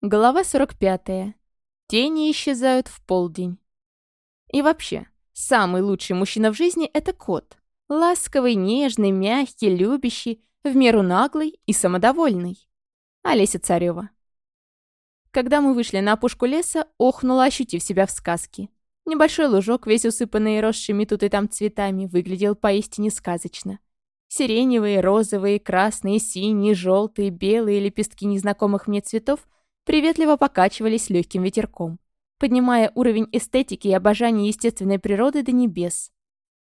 Глава 45. Тени исчезают в полдень. И вообще, самый лучший мужчина в жизни — это кот. Ласковый, нежный, мягкий, любящий, в меру наглый и самодовольный. Олеся Царева. Когда мы вышли на опушку леса, охнула, ощутив себя в сказке. Небольшой лужок, весь усыпанный росшими тут и там цветами, выглядел поистине сказочно. Сиреневые, розовые, красные, синие, желтые, белые лепестки незнакомых мне цветов — приветливо покачивались легким ветерком, поднимая уровень эстетики и обожания естественной природы до небес.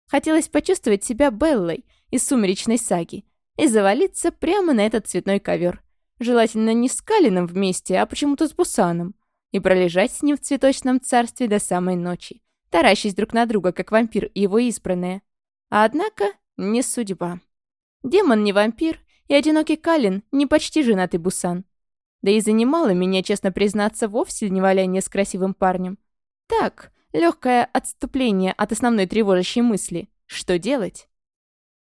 Хотелось почувствовать себя Беллой из «Сумеречной саги» и завалиться прямо на этот цветной ковер. Желательно не с Калином вместе, а почему-то с Бусаном. И пролежать с ним в цветочном царстве до самой ночи, таращись друг на друга, как вампир и его избранная. А однако не судьба. Демон не вампир, и одинокий Калин не почти женатый Бусан. Да и занимало меня, честно признаться, вовсе не валяние с красивым парнем. Так, легкое отступление от основной тревожащей мысли. Что делать?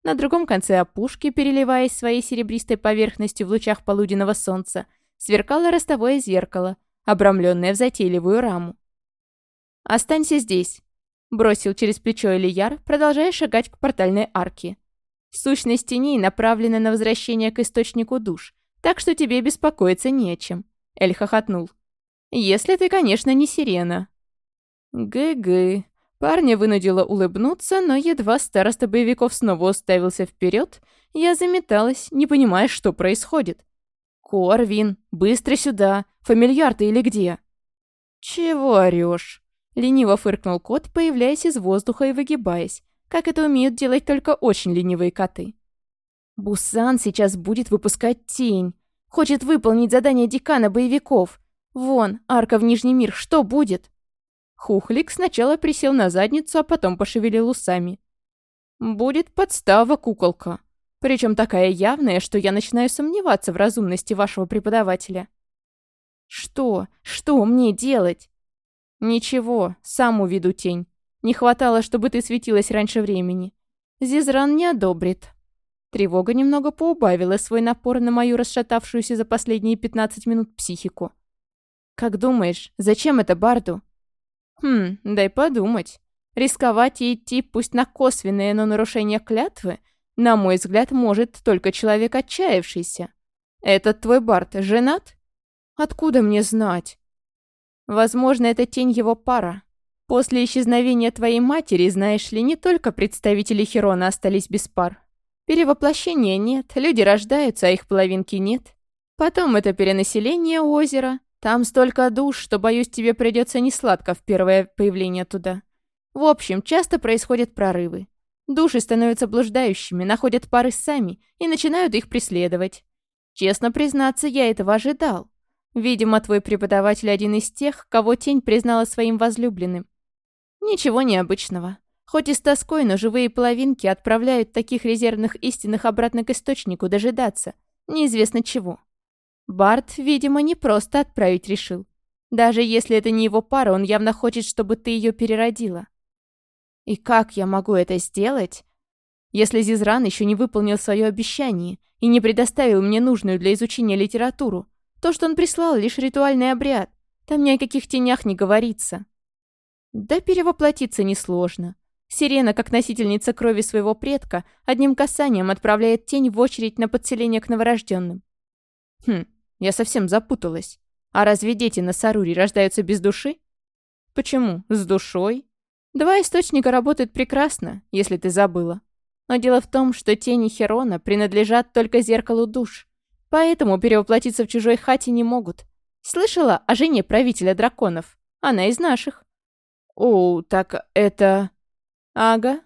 На другом конце опушки, переливаясь своей серебристой поверхностью в лучах полуденного солнца, сверкало ростовое зеркало, обрамленное в затейливую раму. «Останься здесь», — бросил через плечо Ильяр, продолжая шагать к портальной арке. Сущность теней направлена на возвращение к источнику душ, так что тебе беспокоиться нечем, о. Эль хохотнул. Если ты, конечно, не сирена. Гы-гы. Парня вынудила улыбнуться, но едва староста боевиков снова уставился вперед, я заметалась, не понимая, что происходит. «Корвин, быстро сюда! Фамильяр ты или где?» «Чего орёшь?» — лениво фыркнул кот, появляясь из воздуха и выгибаясь, как это умеют делать только очень ленивые коты. Бусан сейчас будет выпускать тень. Хочет выполнить задание декана боевиков. Вон, арка в Нижний мир, что будет? Хухлик сначала присел на задницу, а потом пошевелил усами. Будет подстава, куколка. Причем такая явная, что я начинаю сомневаться в разумности вашего преподавателя. Что? Что мне делать? Ничего, сам уведу тень. Не хватало, чтобы ты светилась раньше времени. Зизран не одобрит. Тревога немного поубавила свой напор на мою расшатавшуюся за последние 15 минут психику. «Как думаешь, зачем это Барду?» «Хм, дай подумать. Рисковать и идти, пусть на косвенное, но нарушение клятвы, на мой взгляд, может только человек отчаявшийся. Этот твой Барт женат?» «Откуда мне знать?» «Возможно, это тень его пара. После исчезновения твоей матери, знаешь ли, не только представители Херона остались без пар, Перевоплощения нет, люди рождаются, а их половинки нет. Потом это перенаселение озера. Там столько душ, что, боюсь, тебе придется несладко в первое появление туда. В общем, часто происходят прорывы. Души становятся блуждающими, находят пары сами и начинают их преследовать. Честно признаться, я этого ожидал. Видимо, твой преподаватель один из тех, кого тень признала своим возлюбленным. Ничего необычного. Хоть и с тоской, но живые половинки отправляют таких резервных истинных обратно к источнику дожидаться. Неизвестно чего. Барт, видимо, не просто отправить решил. Даже если это не его пара, он явно хочет, чтобы ты ее переродила. И как я могу это сделать, если Зизран еще не выполнил свое обещание и не предоставил мне нужную для изучения литературу? То, что он прислал, лишь ритуальный обряд. Там ни о каких тенях не говорится. Да перевоплотиться несложно. Сирена, как носительница крови своего предка, одним касанием отправляет тень в очередь на подселение к новорожденным. Хм, я совсем запуталась. А разве дети на Саруре рождаются без души? Почему? С душой? Два источника работают прекрасно, если ты забыла. Но дело в том, что тени Херона принадлежат только зеркалу душ. Поэтому перевоплотиться в чужой хате не могут. Слышала о жене правителя драконов? Она из наших. О, так это... «Ага.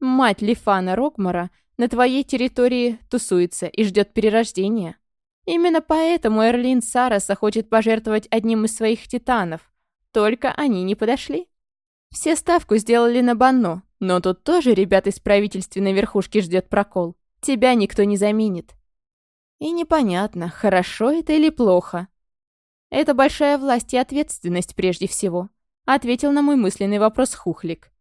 Мать Лифана Рогмара на твоей территории тусуется и ждет перерождения. Именно поэтому Эрлин Сараса хочет пожертвовать одним из своих титанов. Только они не подошли. Все ставку сделали на банно, но тут тоже ребят из правительственной верхушки ждет прокол. Тебя никто не заменит. И непонятно, хорошо это или плохо. Это большая власть и ответственность прежде всего, ответил на мой мысленный вопрос Хухлик.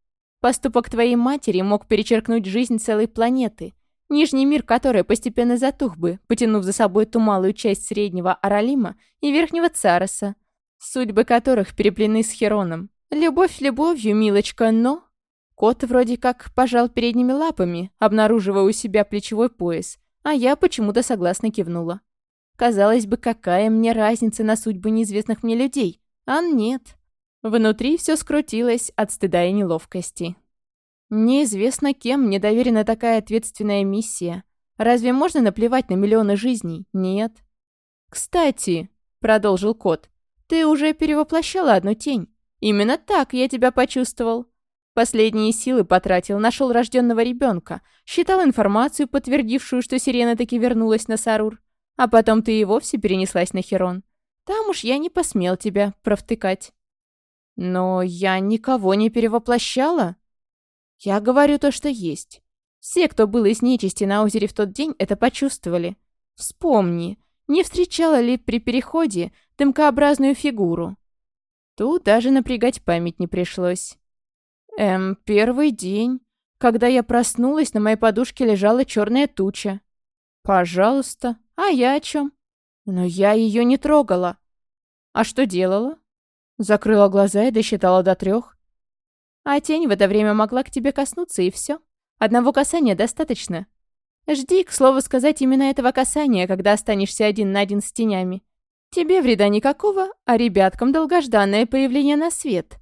Поступок твоей матери мог перечеркнуть жизнь целой планеты, нижний мир которой постепенно затух бы, потянув за собой ту малую часть среднего Аралима и верхнего Цароса, судьбы которых переплетены с Хероном. Любовь любовью, милочка, но... Кот вроде как пожал передними лапами, обнаруживая у себя плечевой пояс, а я почему-то согласно кивнула. Казалось бы, какая мне разница на судьбы неизвестных мне людей? А нет. Внутри все скрутилось от стыда и неловкости. Неизвестно, кем мне доверена такая ответственная миссия. Разве можно наплевать на миллионы жизней? Нет. «Кстати», — продолжил кот, — «ты уже перевоплощала одну тень. Именно так я тебя почувствовал. Последние силы потратил, нашел рожденного ребенка, считал информацию, подтвердившую, что сирена таки вернулась на Сарур. А потом ты и вовсе перенеслась на Херон. Там уж я не посмел тебя провтыкать». Но я никого не перевоплощала. Я говорю то, что есть. Все, кто был из нечисти на озере в тот день, это почувствовали. Вспомни, не встречала ли при переходе дымкообразную фигуру? Тут даже напрягать память не пришлось. Эм, первый день. Когда я проснулась, на моей подушке лежала черная туча. Пожалуйста. А я о чем? Но я ее не трогала. А что делала? Закрыла глаза и досчитала до трех. А тень в это время могла к тебе коснуться, и все. Одного касания достаточно. Жди, к слову сказать, именно этого касания, когда останешься один на один с тенями. Тебе вреда никакого, а ребяткам долгожданное появление на свет.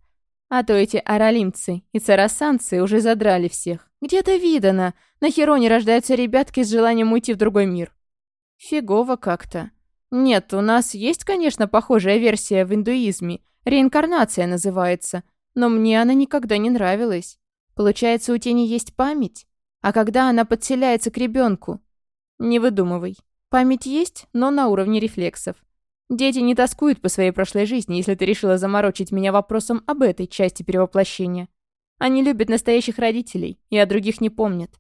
А то эти аралимцы и царасанцы уже задрали всех. Где-то видано, на Хероне рождаются ребятки с желанием уйти в другой мир. Фигово как-то. Нет, у нас есть, конечно, похожая версия в индуизме – Реинкарнация называется, но мне она никогда не нравилась. Получается, у тени есть память? А когда она подселяется к ребенку? Не выдумывай. Память есть, но на уровне рефлексов. Дети не тоскуют по своей прошлой жизни, если ты решила заморочить меня вопросом об этой части перевоплощения. Они любят настоящих родителей и о других не помнят.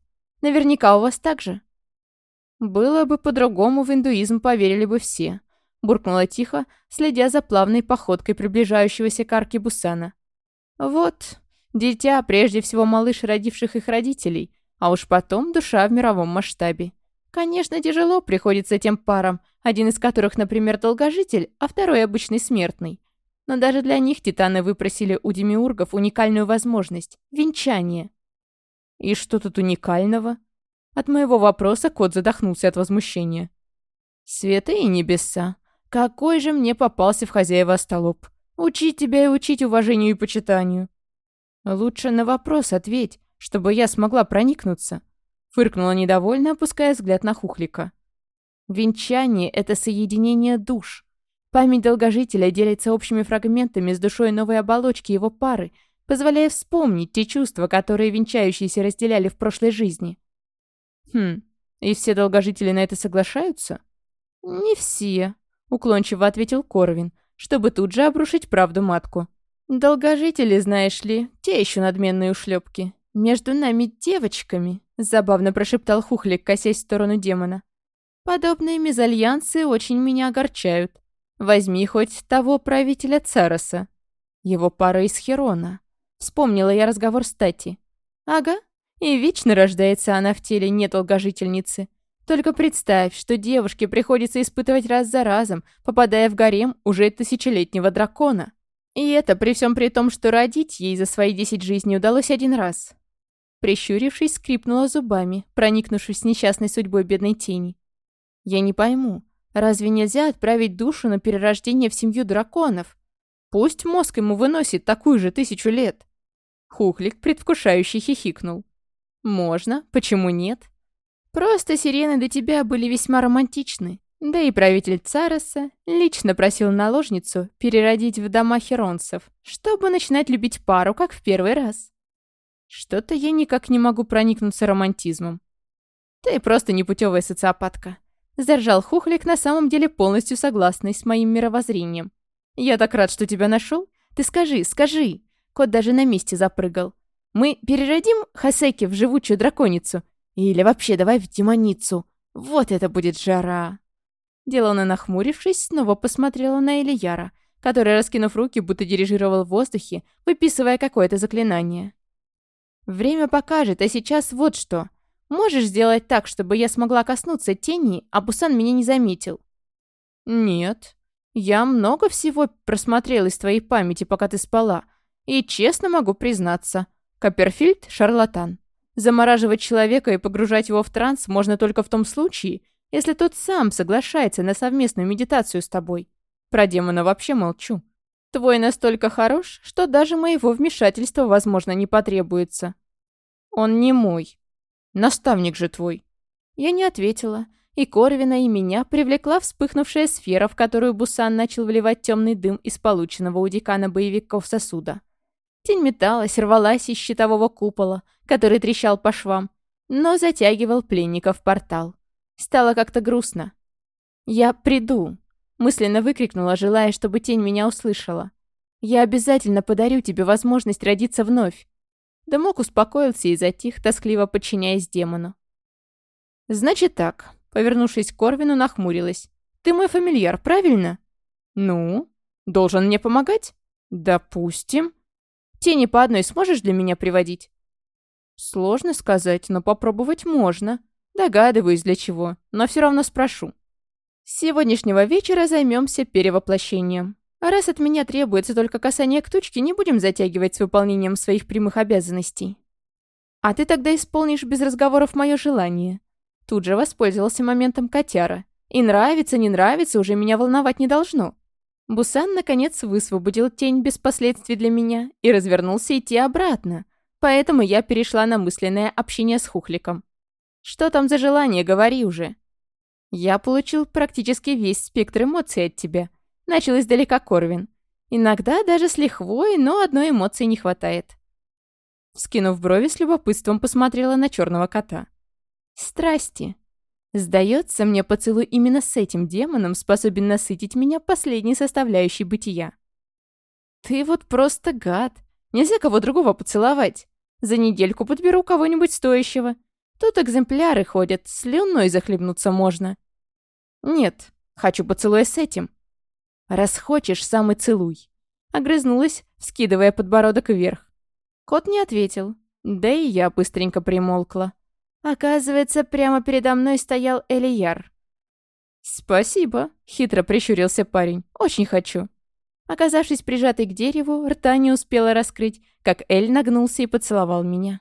Наверняка у вас так же. Было бы по-другому, в индуизм поверили бы все буркнула тихо, следя за плавной походкой приближающегося к арке Бусана. «Вот, дитя, прежде всего малыш родивших их родителей, а уж потом душа в мировом масштабе. Конечно, тяжело приходится тем парам, один из которых, например, долгожитель, а второй обычный смертный. Но даже для них титаны выпросили у демиургов уникальную возможность – венчание. И что тут уникального? От моего вопроса кот задохнулся от возмущения. Света и небеса. Какой же мне попался в хозяева столоб? Учить тебя и учить уважению и почитанию. Лучше на вопрос ответь, чтобы я смогла проникнуться. Фыркнула недовольно, опуская взгляд на Хухлика. Венчание — это соединение душ. Память долгожителя делится общими фрагментами с душой новой оболочки его пары, позволяя вспомнить те чувства, которые венчающиеся разделяли в прошлой жизни. Хм, и все долгожители на это соглашаются? Не все, Уклончиво ответил Корвин, чтобы тут же обрушить правду матку. «Долгожители, знаешь ли, те еще надменные ушлепки. Между нами девочками», — забавно прошептал Хухлик, косясь в сторону демона. «Подобные мезальянсы очень меня огорчают. Возьми хоть того правителя Цароса. Его пара из Херона. Вспомнила я разговор с Тати. Ага, и вечно рождается она в теле недолгожительницы», только представь, что девушке приходится испытывать раз за разом, попадая в гарем уже тысячелетнего дракона. И это при всем при том, что родить ей за свои десять жизней удалось один раз. Прищурившись, скрипнула зубами, проникнувшись несчастной судьбой бедной тени. Я не пойму, разве нельзя отправить душу на перерождение в семью драконов? Пусть мозг ему выносит такую же тысячу лет. Хухлик, предвкушающий, хихикнул. «Можно, почему нет?» Просто сирены до тебя были весьма романтичны. Да и правитель Цареса лично просил наложницу переродить в дома херонцев, чтобы начинать любить пару, как в первый раз. Что-то я никак не могу проникнуться романтизмом. Ты просто непутевая социопатка. Заржал Хухлик, на самом деле полностью согласный с моим мировоззрением. Я так рад, что тебя нашел. Ты скажи, скажи. Кот даже на месте запрыгал. Мы переродим Хасеки в живучую драконицу или вообще давай в демоницу. Вот это будет жара!» Делана, нахмурившись, снова посмотрела на Ильяра, который, раскинув руки, будто дирижировал в воздухе, выписывая какое-то заклинание. «Время покажет, а сейчас вот что. Можешь сделать так, чтобы я смогла коснуться тени, а Бусан меня не заметил?» «Нет. Я много всего просмотрел из твоей памяти, пока ты спала. И честно могу признаться, Копперфильд — шарлатан. Замораживать человека и погружать его в транс можно только в том случае, если тот сам соглашается на совместную медитацию с тобой. Про демона вообще молчу. Твой настолько хорош, что даже моего вмешательства, возможно, не потребуется. Он не мой. Наставник же твой. Я не ответила, и Корвина, и меня привлекла вспыхнувшая сфера, в которую Бусан начал вливать темный дым из полученного у декана боевиков сосуда. Тень металась, рвалась из щитового купола, который трещал по швам, но затягивал пленника в портал. Стало как-то грустно. «Я приду!» — мысленно выкрикнула, желая, чтобы тень меня услышала. «Я обязательно подарю тебе возможность родиться вновь!» Дымок успокоился и затих, тоскливо подчиняясь демону. «Значит так», — повернувшись к Корвину, нахмурилась. «Ты мой фамильяр, правильно?» «Ну? Должен мне помогать?» «Допустим», Тени по одной сможешь для меня приводить?» «Сложно сказать, но попробовать можно. Догадываюсь, для чего, но все равно спрошу». «С сегодняшнего вечера займемся перевоплощением. А раз от меня требуется только касание к тучке, не будем затягивать с выполнением своих прямых обязанностей». «А ты тогда исполнишь без разговоров мое желание». Тут же воспользовался моментом котяра. «И нравится, не нравится, уже меня волновать не должно. Бусан, наконец, высвободил тень без последствий для меня и развернулся идти обратно, поэтому я перешла на мысленное общение с Хухликом. «Что там за желание, говори уже!» «Я получил практически весь спектр эмоций от тебя», — начал издалека Корвин. «Иногда даже с лихвой, но одной эмоции не хватает». Скинув брови, с любопытством посмотрела на черного кота. «Страсти», Сдается мне, поцелуй именно с этим демоном способен насытить меня последней составляющей бытия. Ты вот просто гад. Нельзя кого другого поцеловать. За недельку подберу кого-нибудь стоящего. Тут экземпляры ходят, слюной захлебнуться можно. Нет, хочу поцелуя с этим. Раз хочешь, сам и целуй. Огрызнулась, скидывая подбородок вверх. Кот не ответил. Да и я быстренько примолкла. Оказывается, прямо передо мной стоял Элияр. «Спасибо», — хитро прищурился парень. «Очень хочу». Оказавшись прижатой к дереву, рта не успела раскрыть, как Эль нагнулся и поцеловал меня.